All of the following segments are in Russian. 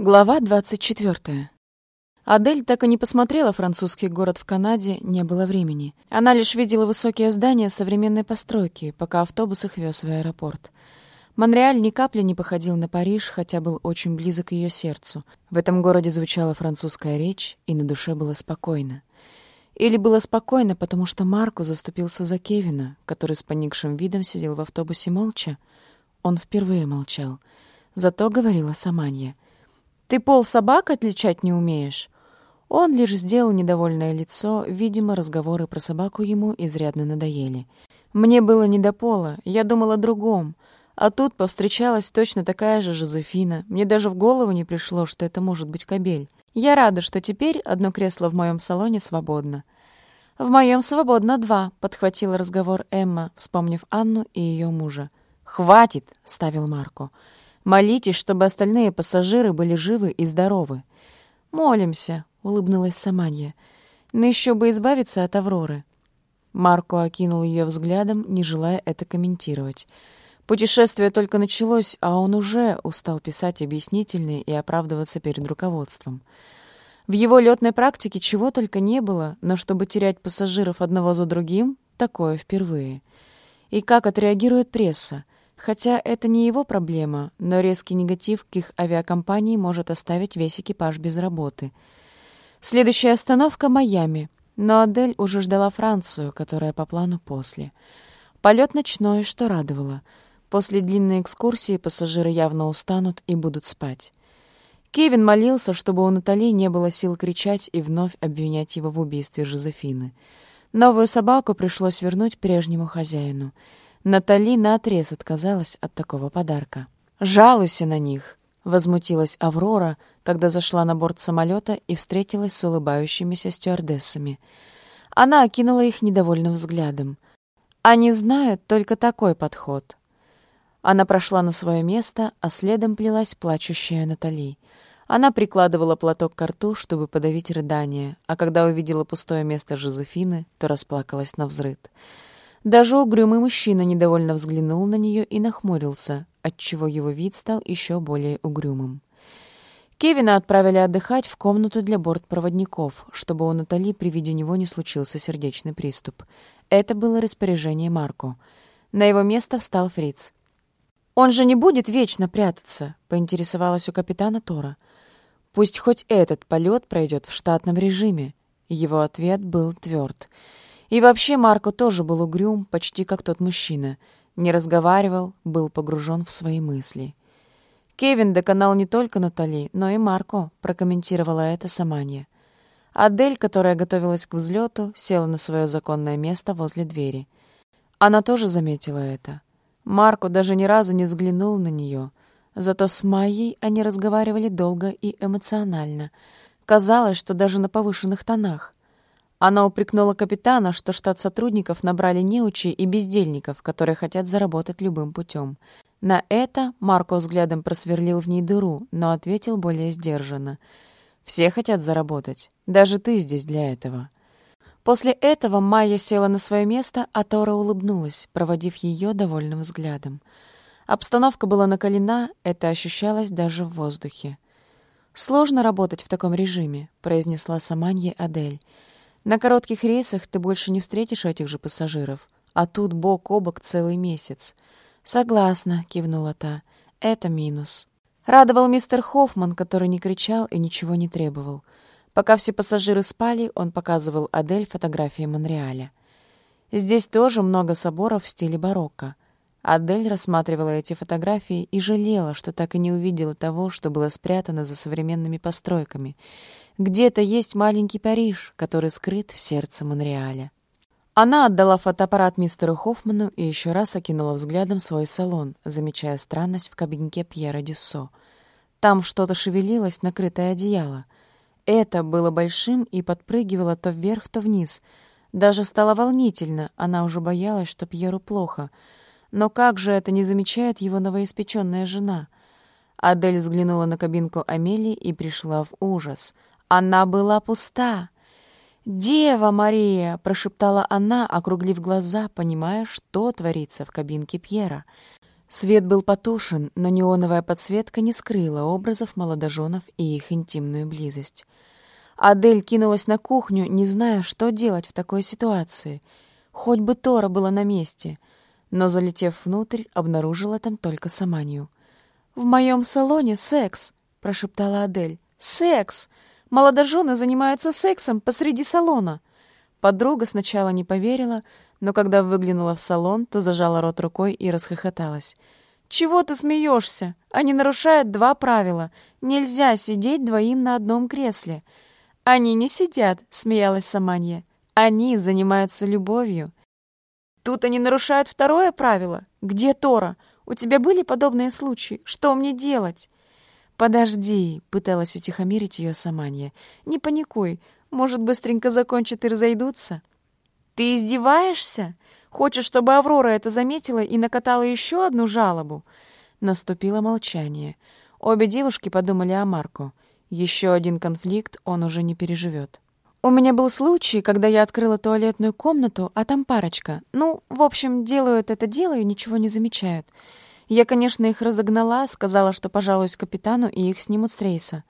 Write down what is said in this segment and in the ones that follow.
Глава 24. Адель так и не посмотрела французский город в Канаде, не было времени. Она лишь видела высокие здания современной постройки, пока автобус их вез в аэропорт. Монреаль ни капли не походил на Париж, хотя был очень близок к ее сердцу. В этом городе звучала французская речь, и на душе было спокойно. Или было спокойно, потому что Марко заступился за Кевина, который с поникшим видом сидел в автобусе молча. Он впервые молчал. Зато говорила Саманья — ты пол собак отличать не умеешь?» Он лишь сделал недовольное лицо, видимо, разговоры про собаку ему изрядно надоели. «Мне было не до пола, я думала о другом. А тут повстречалась точно такая же Жозефина. Мне даже в голову не пришло, что это может быть кобель. Я рада, что теперь одно кресло в моем салоне свободно». «В моем свободно два», — подхватила разговор Эмма, вспомнив Анну и ее мужа. «Хватит», — ставил Марко. Молитесь, чтобы остальные пассажиры были живы и здоровы. Молимся, улыбнулась Саманья. Но еще бы избавиться от Авроры. Марко окинул ее взглядом, не желая это комментировать. Путешествие только началось, а он уже устал писать объяснительные и оправдываться перед руководством. В его летной практике чего только не было, но чтобы терять пассажиров одного за другим, такое впервые. И как отреагирует пресса? Хотя это не его проблема, но резкий негатив к их авиакомпании может оставить весь экипаж без работы. Следующая остановка — Майами, но Адель уже ждала Францию, которая по плану после. Полет ночной, что радовало. После длинной экскурсии пассажиры явно устанут и будут спать. Кевин молился, чтобы у Натали не было сил кричать и вновь обвинять его в убийстве Жозефины. Новую собаку пришлось вернуть прежнему хозяину — Натали наотрез отказалась от такого подарка. «Жалуйся на них!» — возмутилась Аврора, когда зашла на борт самолета и встретилась с улыбающимися стюардессами. Она окинула их недовольным взглядом. «Они знают только такой подход». Она прошла на свое место, а следом плелась плачущая Натали. Она прикладывала платок к рту, чтобы подавить рыдание, а когда увидела пустое место Жозефины, то расплакалась на взрыд. Даже угрюмый мужчина недовольно взглянул на нее и нахмурился, отчего его вид стал еще более угрюмым. Кевина отправили отдыхать в комнату для бортпроводников, чтобы у Натали при виде него не случился сердечный приступ. Это было распоряжение Марко. На его место встал Фриц. «Он же не будет вечно прятаться», — поинтересовалась у капитана Тора. «Пусть хоть этот полет пройдет в штатном режиме». Его ответ был тверд — и вообще Марко тоже был угрюм, почти как тот мужчина. Не разговаривал, был погружен в свои мысли. «Кевин доконал не только Натали, но и Марко», — прокомментировала это Саманья. Адель, которая готовилась к взлету, села на свое законное место возле двери. Она тоже заметила это. Марко даже ни разу не взглянул на нее. Зато с Майей они разговаривали долго и эмоционально. Казалось, что даже на повышенных тонах. Она упрекнула капитана, что штат сотрудников набрали неучи и бездельников, которые хотят заработать любым путем. На это Марко взглядом просверлил в ней дыру, но ответил более сдержанно. «Все хотят заработать. Даже ты здесь для этого». После этого Майя села на свое место, а Тора улыбнулась, проводив ее довольным взглядом. Обстановка была накалена, это ощущалось даже в воздухе. «Сложно работать в таком режиме», — произнесла Саманье Адель. На коротких рейсах ты больше не встретишь этих же пассажиров, а тут бок о бок целый месяц. Согласна, кивнула та. Это минус. Радовал мистер Хоффман, который не кричал и ничего не требовал. Пока все пассажиры спали, он показывал Адель фотографии Монреаля. Здесь тоже много соборов в стиле барокко. Адель рассматривала эти фотографии и жалела, что так и не увидела того, что было спрятано за современными постройками — где-то есть маленький Париж, который скрыт в сердце Монреаля. Она отдала фотоаппарат мистеру Хоффману и еще раз окинула взглядом свой салон, замечая странность в кабинке Пьера Дюссо. Там что-то шевелилось, накрытое одеяло. Это было большим и подпрыгивало то вверх, то вниз. Даже стало волнительно, она уже боялась, что Пьеру плохо. Но как же это не замечает его новоиспеченная жена? Адель взглянула на кабинку Амелии и пришла в ужас — она была пуста. «Дева Мария!» — прошептала она, округлив глаза, понимая, что творится в кабинке Пьера. Свет был потушен, но неоновая подсветка не скрыла образов молодоженов и их интимную близость. Адель кинулась на кухню, не зная, что делать в такой ситуации. Хоть бы Тора была на месте, но, залетев внутрь, обнаружила там только Саманию. «В моем салоне секс!» — прошептала Адель. «Секс! Молодожены занимаются сексом посреди салона!» Подруга сначала не поверила, но когда выглянула в салон, то зажала рот рукой и расхохоталась. «Чего ты смеешься? Они нарушают два правила. Нельзя сидеть двоим на одном кресле». «Они не сидят», — смеялась Саманья. «Они занимаются любовью». «Тут они нарушают второе правило. Где Тора? У тебя были подобные случаи? Что мне делать?» «Подожди», — пыталась утихомирить ее Саманья. «Не паникуй. Может, быстренько закончат и разойдутся?» «Ты издеваешься? Хочешь, чтобы Аврора это заметила и накатала еще одну жалобу?» Наступило молчание. Обе девушки подумали о Марко. Еще один конфликт он уже не переживет. «У меня был случай, когда я открыла туалетную комнату, а там парочка. Ну, в общем, делают это дело и ничего не замечают. Я, конечно, их разогнала, сказала, что пожалуюсь капитану, и их снимут с рейса.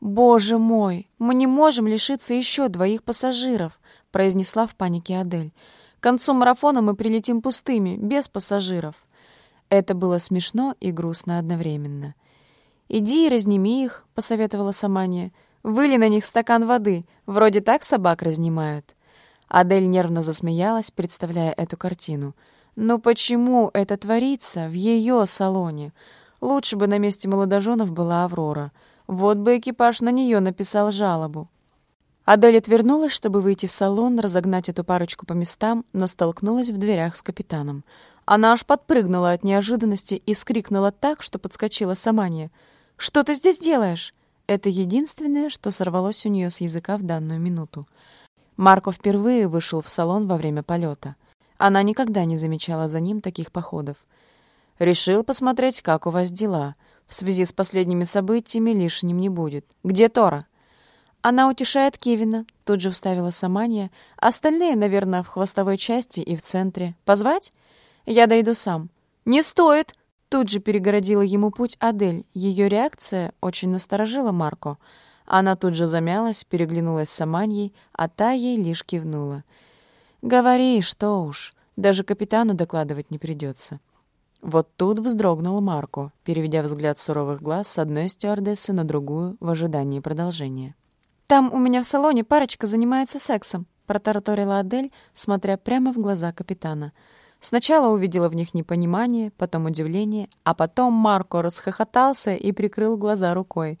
«Боже мой, мы не можем лишиться еще двоих пассажиров произнесла в панике Адель. «К концу марафона мы прилетим пустыми, без пассажиров». Это было смешно и грустно одновременно. «Иди и разними их», — посоветовала Самания. «Выли на них стакан воды, вроде так собак разнимают». Адель нервно засмеялась, представляя эту картину. «Но почему это творится в ее салоне? Лучше бы на месте молодоженов была Аврора. Вот бы экипаж на нее написал жалобу. Адель отвернулась, чтобы выйти в салон, разогнать эту парочку по местам, но столкнулась в дверях с капитаном. Она аж подпрыгнула от неожиданности и вскрикнула так, что подскочила Самания. «Что ты здесь делаешь?» Это единственное, что сорвалось у нее с языка в данную минуту. Марко впервые вышел в салон во время полета. Она никогда не замечала за ним таких походов. «Решил посмотреть, как у вас дела. В связи с последними событиями лишним не будет. Где Тора?» Она утешает Кевина, тут же вставила Самания. Остальные, наверное, в хвостовой части и в центре. Позвать? Я дойду сам. Не стоит! Тут же перегородила ему путь Адель. Ее реакция очень насторожила Марко. Она тут же замялась, переглянулась с Саманьей, а та ей лишь кивнула. «Говори, что уж, даже капитану докладывать не придется». Вот тут вздрогнул Марко, переведя взгляд суровых глаз с одной стюардессы на другую в ожидании продолжения. «Там у меня в салоне парочка занимается сексом», — протараторила Адель, смотря прямо в глаза капитана. Сначала увидела в них непонимание, потом удивление, а потом Марко расхохотался и прикрыл глаза рукой.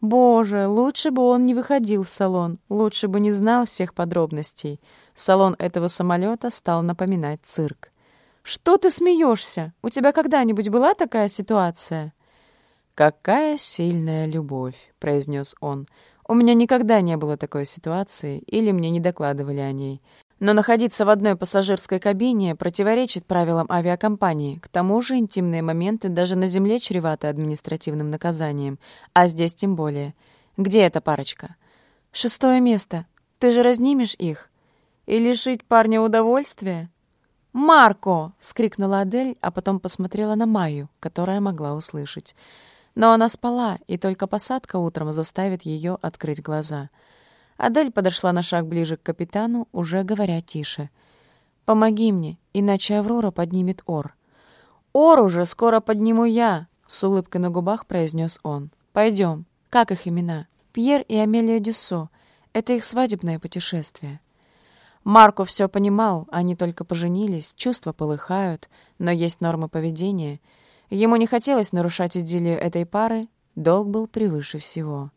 Боже, лучше бы он не выходил в салон, лучше бы не знал всех подробностей. Салон этого самолета стал напоминать цирк. «Что ты смеешься? У тебя когда-нибудь была такая ситуация?» «Какая сильная любовь», — произнес он. У меня никогда не было такой ситуации, или мне не докладывали о ней. Но находиться в одной пассажирской кабине противоречит правилам авиакомпании. К тому же интимные моменты даже на земле чреваты административным наказанием, а здесь тем более. Где эта парочка? Шестое место. Ты же разнимешь их? И лишить парня удовольствия? «Марко!» — скрикнула Адель, а потом посмотрела на Майю, которая могла услышать. Но она спала, и только посадка утром заставит ее открыть глаза. Адель подошла на шаг ближе к капитану, уже говоря тише. «Помоги мне, иначе Аврора поднимет Ор». «Ор уже скоро подниму я», — с улыбкой на губах произнес он. «Пойдем. Как их имена? Пьер и Амелия Дюссо. Это их свадебное путешествие». Марко все понимал, они только поженились, чувства полыхают, но есть нормы поведения — Ему не хотелось нарушать идиллию этой пары, долг был превыше всего.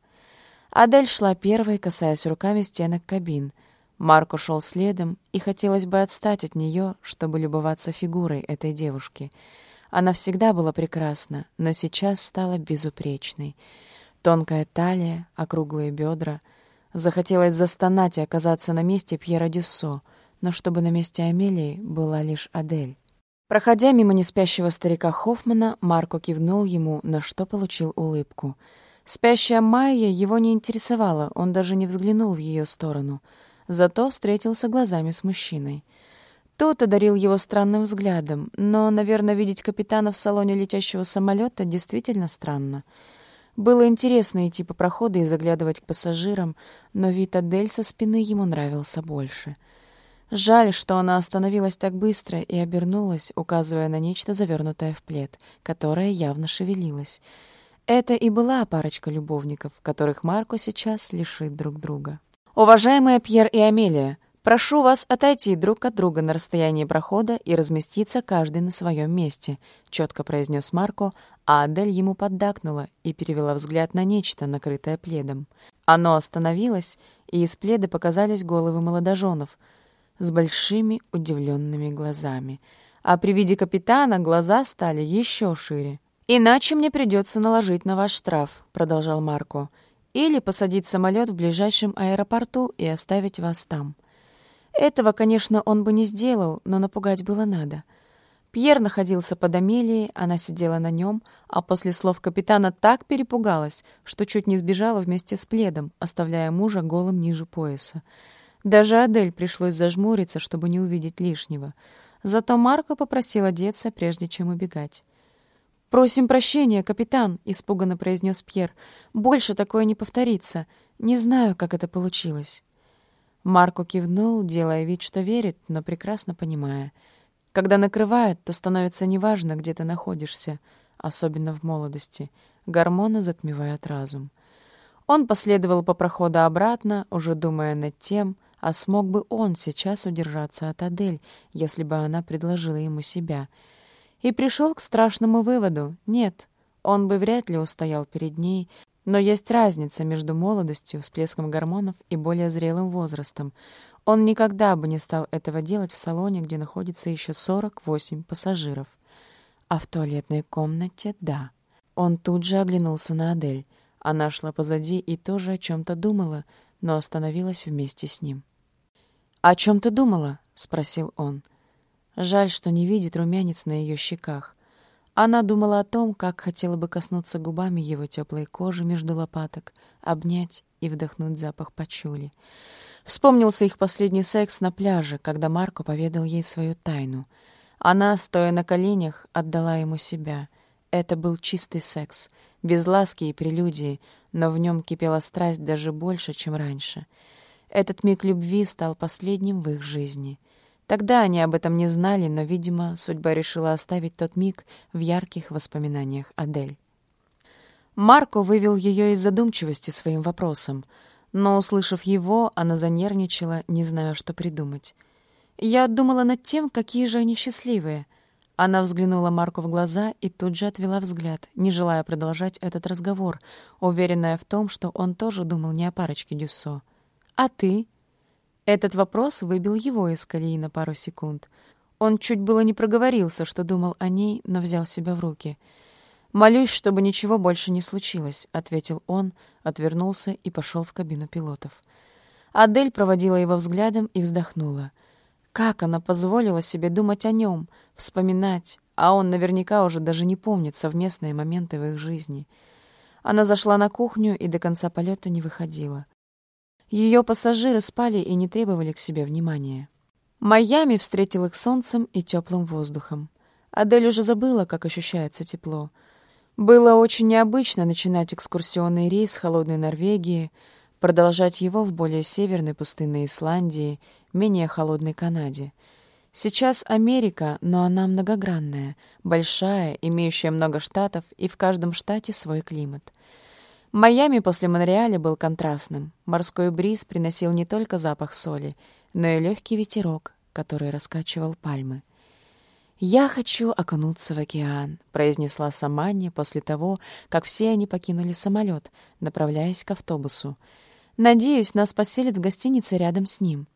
Адель шла первой, касаясь руками стенок кабин. Марко шел следом, и хотелось бы отстать от нее, чтобы любоваться фигурой этой девушки. Она всегда была прекрасна, но сейчас стала безупречной. Тонкая талия, округлые бедра. Захотелось застонать и оказаться на месте Пьера Дюссо, но чтобы на месте Амелии была лишь Адель. Проходя мимо неспящего старика Хоффмана, Марко кивнул ему, на что получил улыбку. Спящая Майя его не интересовала, он даже не взглянул в ее сторону. Зато встретился глазами с мужчиной. Тот одарил его странным взглядом, но, наверное, видеть капитана в салоне летящего самолета действительно странно. Было интересно идти по проходу и заглядывать к пассажирам, но вид Адель со спины ему нравился больше. Жаль, что она остановилась так быстро и обернулась, указывая на нечто завернутое в плед, которое явно шевелилось. Это и была парочка любовников, которых Марко сейчас лишит друг друга. «Уважаемые Пьер и Амелия, прошу вас отойти друг от друга на расстоянии прохода и разместиться каждый на своем месте», — четко произнес Марко, а Адель ему поддакнула и перевела взгляд на нечто, накрытое пледом. Оно остановилось, и из пледа показались головы молодоженов с большими удивленными глазами. А при виде капитана глаза стали еще шире. «Иначе мне придется наложить на ваш штраф», — продолжал Марко. «Или посадить самолет в ближайшем аэропорту и оставить вас там». Этого, конечно, он бы не сделал, но напугать было надо — Пьер находился под Амелией, она сидела на нем, а после слов капитана так перепугалась, что чуть не сбежала вместе с пледом, оставляя мужа голым ниже пояса. Даже Адель пришлось зажмуриться, чтобы не увидеть лишнего. Зато Марко попросил одеться, прежде чем убегать. «Просим прощения, капитан», — испуганно произнес Пьер. «Больше такое не повторится. Не знаю, как это получилось». Марко кивнул, делая вид, что верит, но прекрасно понимая — когда накрывает, то становится неважно, где ты находишься, особенно в молодости. Гормоны затмевают разум. Он последовал по проходу обратно, уже думая над тем, а смог бы он сейчас удержаться от Адель, если бы она предложила ему себя. И пришел к страшному выводу — нет, он бы вряд ли устоял перед ней, но есть разница между молодостью, всплеском гормонов и более зрелым возрастом — он никогда бы не стал этого делать в салоне, где находится еще 48 пассажиров. А в туалетной комнате — да. Он тут же оглянулся на Адель. Она шла позади и тоже о чем-то думала, но остановилась вместе с ним. «О чем ты думала?» — спросил он. Жаль, что не видит румянец на ее щеках. Она думала о том, как хотела бы коснуться губами его теплой кожи между лопаток, обнять и вдохнуть запах пачули. Вспомнился их последний секс на пляже, когда Марко поведал ей свою тайну. Она, стоя на коленях, отдала ему себя. Это был чистый секс, без ласки и прелюдии, но в нем кипела страсть даже больше, чем раньше. Этот миг любви стал последним в их жизни. Тогда они об этом не знали, но, видимо, судьба решила оставить тот миг в ярких воспоминаниях Адель. Марко вывел ее из задумчивости своим вопросом — но, услышав его, она занервничала, не зная, что придумать. Я думала над тем, какие же они счастливые. Она взглянула Марку в глаза и тут же отвела взгляд, не желая продолжать этот разговор, уверенная в том, что он тоже думал не о парочке Дюссо. «А ты?» Этот вопрос выбил его из колеи на пару секунд. Он чуть было не проговорился, что думал о ней, но взял себя в руки — «Молюсь, чтобы ничего больше не случилось», — ответил он, отвернулся и пошел в кабину пилотов. Адель проводила его взглядом и вздохнула. Как она позволила себе думать о нем, вспоминать, а он наверняка уже даже не помнит совместные моменты в их жизни. Она зашла на кухню и до конца полета не выходила. Ее пассажиры спали и не требовали к себе внимания. Майами встретил их солнцем и теплым воздухом. Адель уже забыла, как ощущается тепло — было очень необычно начинать экскурсионный рейс с холодной Норвегии, продолжать его в более северной пустынной Исландии, менее холодной Канаде. Сейчас Америка, но она многогранная, большая, имеющая много штатов, и в каждом штате свой климат. Майами после Монреаля был контрастным. Морской бриз приносил не только запах соли, но и легкий ветерок, который раскачивал пальмы. «Я хочу окунуться в океан», — произнесла Саманни после того, как все они покинули самолет, направляясь к автобусу. «Надеюсь, нас поселят в гостинице рядом с ним».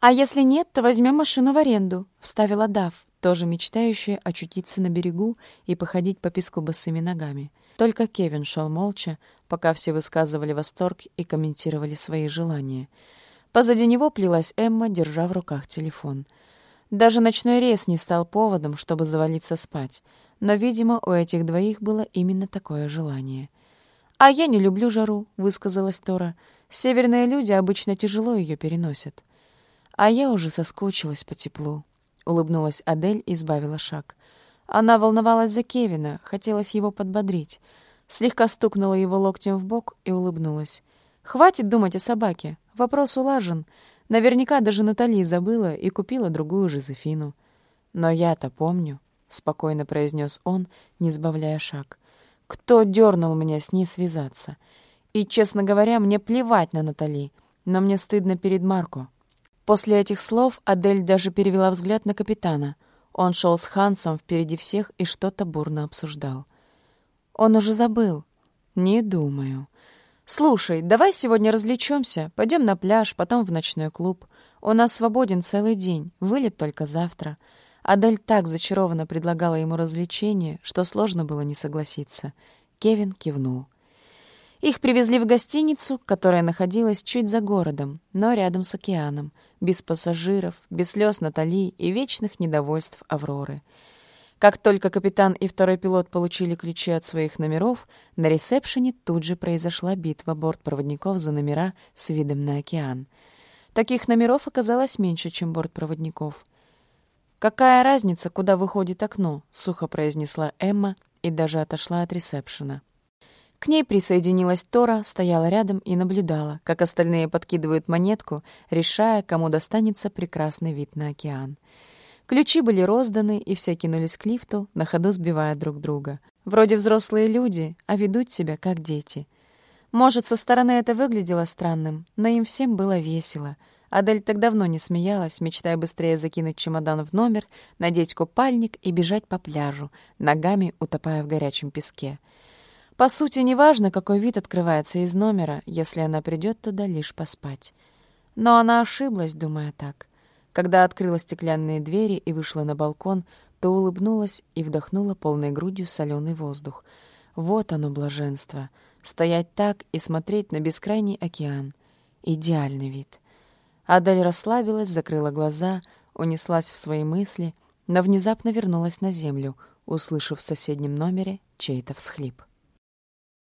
«А если нет, то возьмем машину в аренду», — вставила Дав, тоже мечтающая очутиться на берегу и походить по песку босыми ногами. Только Кевин шел молча, пока все высказывали восторг и комментировали свои желания. Позади него плелась Эмма, держа в руках телефон — даже ночной рейс не стал поводом, чтобы завалиться спать, но, видимо, у этих двоих было именно такое желание. «А я не люблю жару», — высказалась Тора. «Северные люди обычно тяжело ее переносят». «А я уже соскучилась по теплу». улыбнулась Адель и сбавила шаг. Она волновалась за Кевина, хотелось его подбодрить. Слегка стукнула его локтем в бок и улыбнулась. «Хватит думать о собаке. Вопрос улажен. Наверняка даже Натали забыла и купила другую Жозефину. Но я-то помню», — спокойно произнес он, не сбавляя шаг. «Кто дернул меня с ней связаться? И, честно говоря, мне плевать на Натали, но мне стыдно перед Марко». После этих слов Адель даже перевела взгляд на капитана. Он шел с Хансом впереди всех и что-то бурно обсуждал. «Он уже забыл». «Не думаю». «Слушай, давай сегодня развлечемся. Пойдем на пляж, потом в ночной клуб. У нас свободен целый день, вылет только завтра». Адель так зачарованно предлагала ему развлечение, что сложно было не согласиться. Кевин кивнул. Их привезли в гостиницу, которая находилась чуть за городом, но рядом с океаном, без пассажиров, без слез Натали и вечных недовольств Авроры — как только капитан и второй пилот получили ключи от своих номеров, на ресепшене тут же произошла битва бортпроводников за номера с видом на океан. Таких номеров оказалось меньше, чем бортпроводников. «Какая разница, куда выходит окно?» — сухо произнесла Эмма и даже отошла от ресепшена. К ней присоединилась Тора, стояла рядом и наблюдала, как остальные подкидывают монетку, решая, кому достанется прекрасный вид на океан. Ключи были розданы, и все кинулись к лифту, на ходу сбивая друг друга. Вроде взрослые люди, а ведут себя как дети. Может, со стороны это выглядело странным, но им всем было весело. Адель так давно не смеялась, мечтая быстрее закинуть чемодан в номер, надеть купальник и бежать по пляжу, ногами утопая в горячем песке. По сути, неважно, какой вид открывается из номера, если она придет туда лишь поспать. Но она ошиблась, думая так. Когда открыла стеклянные двери и вышла на балкон, то улыбнулась и вдохнула полной грудью соленый воздух. Вот оно, блаженство. Стоять так и смотреть на бескрайний океан. Идеальный вид. Адель расслабилась, закрыла глаза, унеслась в свои мысли, но внезапно вернулась на землю, услышав в соседнем номере чей-то всхлип.